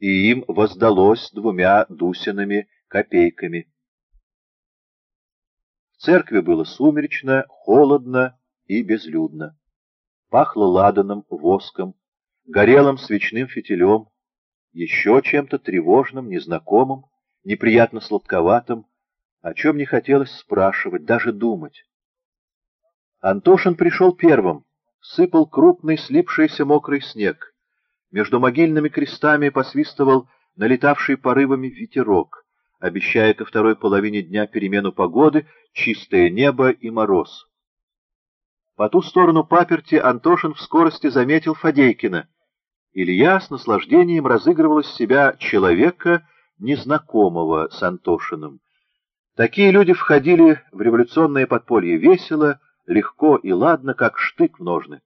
и им воздалось двумя Дусиными копейками. В церкви было сумеречно, холодно и безлюдно. Пахло ладаном, воском, горелым свечным фитилем, еще чем-то тревожным, незнакомым, неприятно сладковатым, о чем не хотелось спрашивать, даже думать. Антошин пришел первым, сыпал крупный слипшийся мокрый снег. Между могильными крестами посвистывал налетавший порывами ветерок, обещая ко второй половине дня перемену погоды, чистое небо и мороз. По ту сторону паперти Антошин в скорости заметил Фадейкина. Илья с наслаждением разыгрывал из себя человека, незнакомого с Антошиным. Такие люди входили в революционное подполье весело, легко и ладно, как штык в ножны.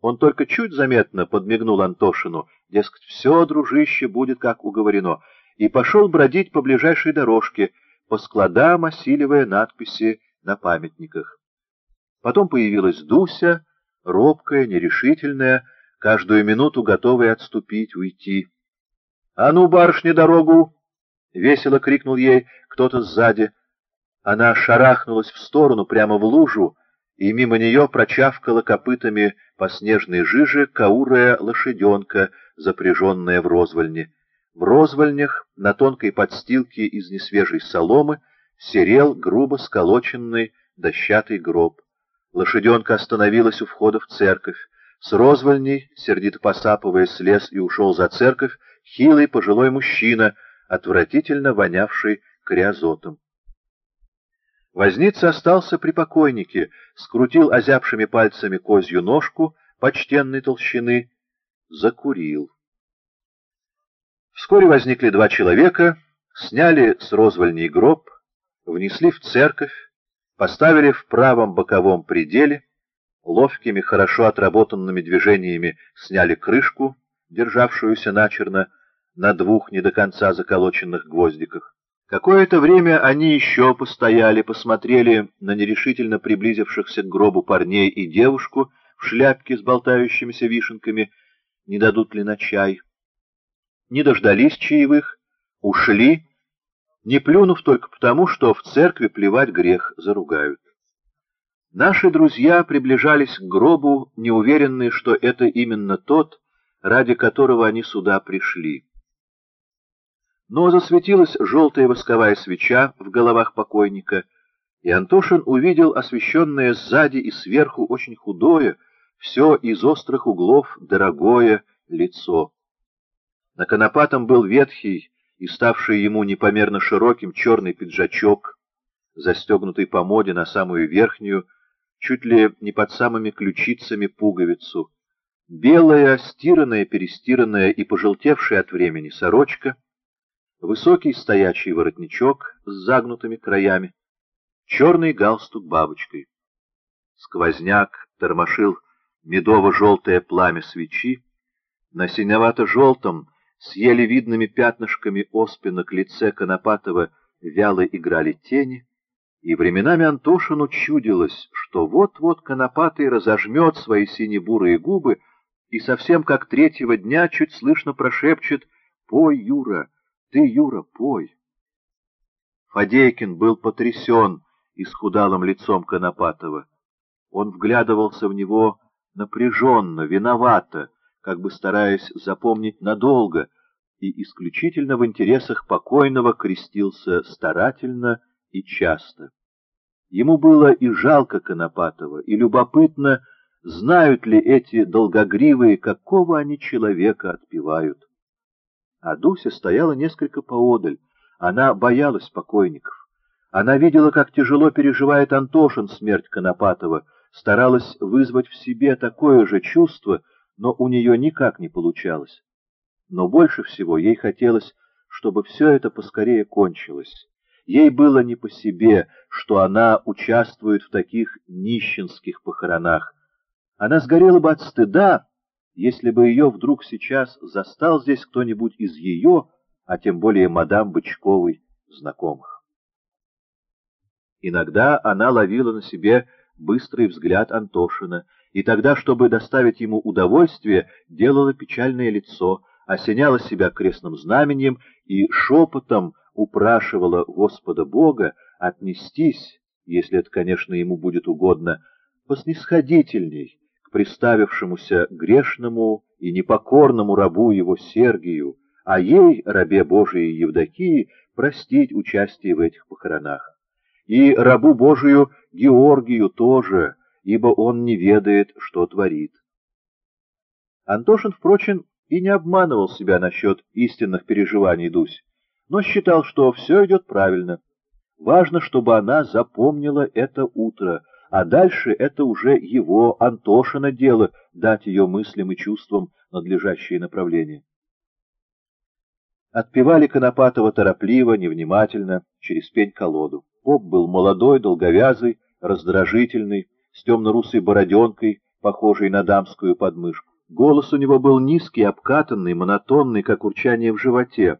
Он только чуть заметно подмигнул Антошину, дескать, все, дружище, будет как уговорено, и пошел бродить по ближайшей дорожке, по складам осиливая надписи на памятниках. Потом появилась Дуся, робкая, нерешительная, каждую минуту готовая отступить, уйти. — А ну, барышня, дорогу! — весело крикнул ей кто-то сзади. Она шарахнулась в сторону, прямо в лужу, и мимо нее прочавкала копытами по снежной жиже каурая лошаденка, запряженная в розвольне. В розвольнях на тонкой подстилке из несвежей соломы серел грубо сколоченный дощатый гроб. Лошаденка остановилась у входа в церковь. С розвольней, сердито посапывая, слез и ушел за церковь хилый пожилой мужчина, отвратительно вонявший криозотом. Возница остался при покойнике, скрутил озябшими пальцами козью ножку почтенной толщины, закурил. Вскоре возникли два человека, сняли с розвольней гроб, внесли в церковь, поставили в правом боковом пределе, ловкими, хорошо отработанными движениями сняли крышку, державшуюся начерно, на двух не до конца заколоченных гвоздиках. Какое-то время они еще постояли, посмотрели на нерешительно приблизившихся к гробу парней и девушку в шляпке с болтающимися вишенками, не дадут ли на чай. Не дождались чаевых, ушли, не плюнув только потому, что в церкви плевать грех заругают. Наши друзья приближались к гробу, неуверенные, что это именно тот, ради которого они сюда пришли. Но засветилась желтая восковая свеча в головах покойника, и Антошин увидел освещенное сзади и сверху очень худое, все из острых углов дорогое лицо. На конопатом был ветхий и ставший ему непомерно широким черный пиджачок, застегнутый по моде на самую верхнюю, чуть ли не под самыми ключицами пуговицу, белая, стиранная-перестиранная и пожелтевшая от времени сорочка — высокий стоячий воротничок с загнутыми краями, черный галстук бабочкой. Сквозняк тормошил медово-желтое пламя свечи, на синевато-желтом, с еле видными пятнышками оспинок лице Конопатова вяло играли тени, и временами Антошину чудилось, что вот-вот Конопатый разожмет свои синебурые губы и совсем как третьего дня чуть слышно прошепчет «Пой, Юра!» Ты, Юра, пой. Фадейкин был потрясен исхудалым лицом Конопатова. Он вглядывался в него напряженно, виновато, как бы стараясь запомнить надолго, и исключительно в интересах покойного крестился старательно и часто. Ему было и жалко Конопатова, и любопытно, знают ли эти долгогривые, какого они человека отпевают. А Дуся стояла несколько поодаль. Она боялась покойников. Она видела, как тяжело переживает Антошин смерть Конопатова, старалась вызвать в себе такое же чувство, но у нее никак не получалось. Но больше всего ей хотелось, чтобы все это поскорее кончилось. Ей было не по себе, что она участвует в таких нищенских похоронах. Она сгорела бы от стыда, если бы ее вдруг сейчас застал здесь кто-нибудь из ее, а тем более мадам Бычковой, знакомых. Иногда она ловила на себе быстрый взгляд Антошина, и тогда, чтобы доставить ему удовольствие, делала печальное лицо, осеняла себя крестным знаменем и шепотом упрашивала Господа Бога отнестись, если это, конечно, ему будет угодно, поснисходительней к приставившемуся грешному и непокорному рабу его Сергию, а ей, рабе Божией Евдокии, простить участие в этих похоронах. И рабу Божию Георгию тоже, ибо он не ведает, что творит. Антошин, впрочем, и не обманывал себя насчет истинных переживаний Дусь, но считал, что все идет правильно. Важно, чтобы она запомнила это утро, а дальше это уже его, Антошина, дело дать ее мыслям и чувствам надлежащее направление. Отпевали Конопатова торопливо, невнимательно, через пень-колоду. Поп был молодой, долговязый, раздражительный, с темно-русой бороденкой, похожей на дамскую подмышку. Голос у него был низкий, обкатанный, монотонный, как урчание в животе.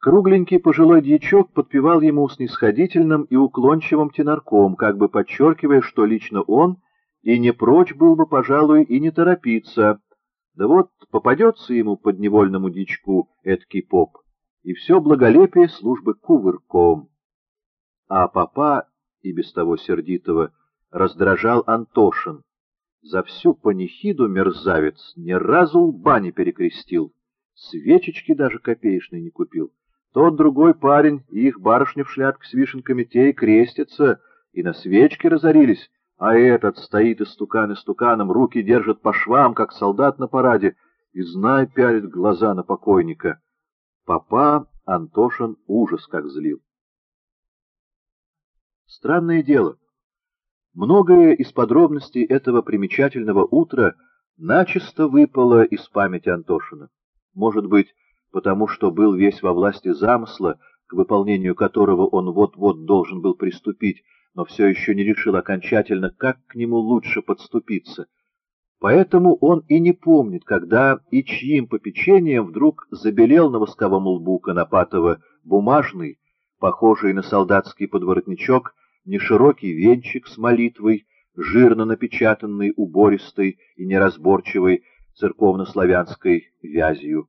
Кругленький пожилой дьячок подпевал ему снисходительным и уклончивым тенорком, как бы подчеркивая, что лично он и не прочь был бы, пожалуй, и не торопиться. Да вот попадется ему подневольному дичку эткий поп, и все благолепие службы кувырком. А папа, и без того сердитого, раздражал Антошин. За всю панихиду мерзавец ни разу лба не перекрестил, свечечки даже копеечной не купил. Тот другой парень и их барышня в шляпке с вишенками те и крестятся, и на свечке разорились, а этот стоит истукан истуканом, руки держит по швам, как солдат на параде, и, знай, пялит глаза на покойника. Папа Антошин ужас как злил. Странное дело. Многое из подробностей этого примечательного утра начисто выпало из памяти Антошина. Может быть, потому что был весь во власти замысла, к выполнению которого он вот-вот должен был приступить, но все еще не решил окончательно, как к нему лучше подступиться. Поэтому он и не помнит, когда и чьим попечением вдруг забелел на восковом лбу Конопатова бумажный, похожий на солдатский подворотничок, неширокий венчик с молитвой, жирно напечатанный убористой и неразборчивой церковно-славянской вязью.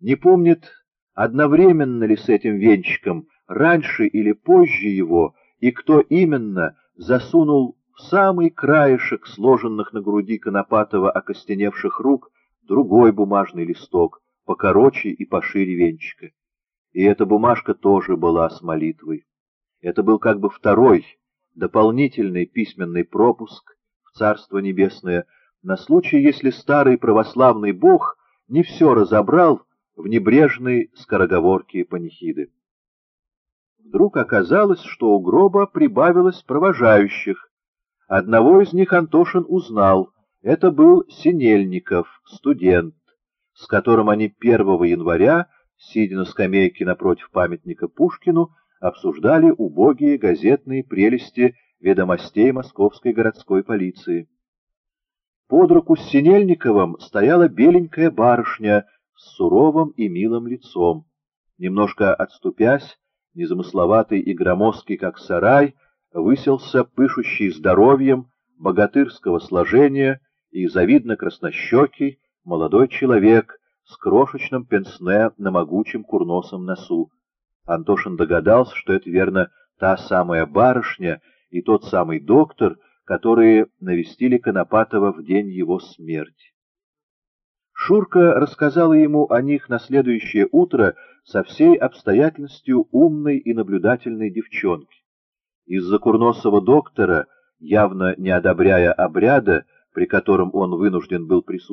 Не помнит, одновременно ли с этим венчиком, раньше или позже его, и кто именно засунул в самый краешек сложенных на груди Конопатова окостеневших рук другой бумажный листок, покороче и пошире венчика. И эта бумажка тоже была с молитвой. Это был как бы второй, дополнительный письменный пропуск в Царство Небесное на случай, если старый православный бог не все разобрал в небрежной скороговорке панихиды. Вдруг оказалось, что у гроба прибавилось провожающих. Одного из них Антошин узнал. Это был Синельников, студент, с которым они 1 января, сидя на скамейке напротив памятника Пушкину, обсуждали убогие газетные прелести ведомостей московской городской полиции. Под руку с Синельниковым стояла беленькая барышня с суровым и милым лицом. Немножко отступясь, незамысловатый и громоздкий, как сарай, выселся пышущий здоровьем, богатырского сложения и завидно краснощекий молодой человек с крошечным пенсне на могучем курносом носу. Антошин догадался, что это, верно, та самая барышня и тот самый доктор, которые навестили Конопатова в день его смерти. Шурка рассказала ему о них на следующее утро со всей обстоятельностью умной и наблюдательной девчонки. Из-за курносого доктора, явно не одобряя обряда, при котором он вынужден был присутствовать,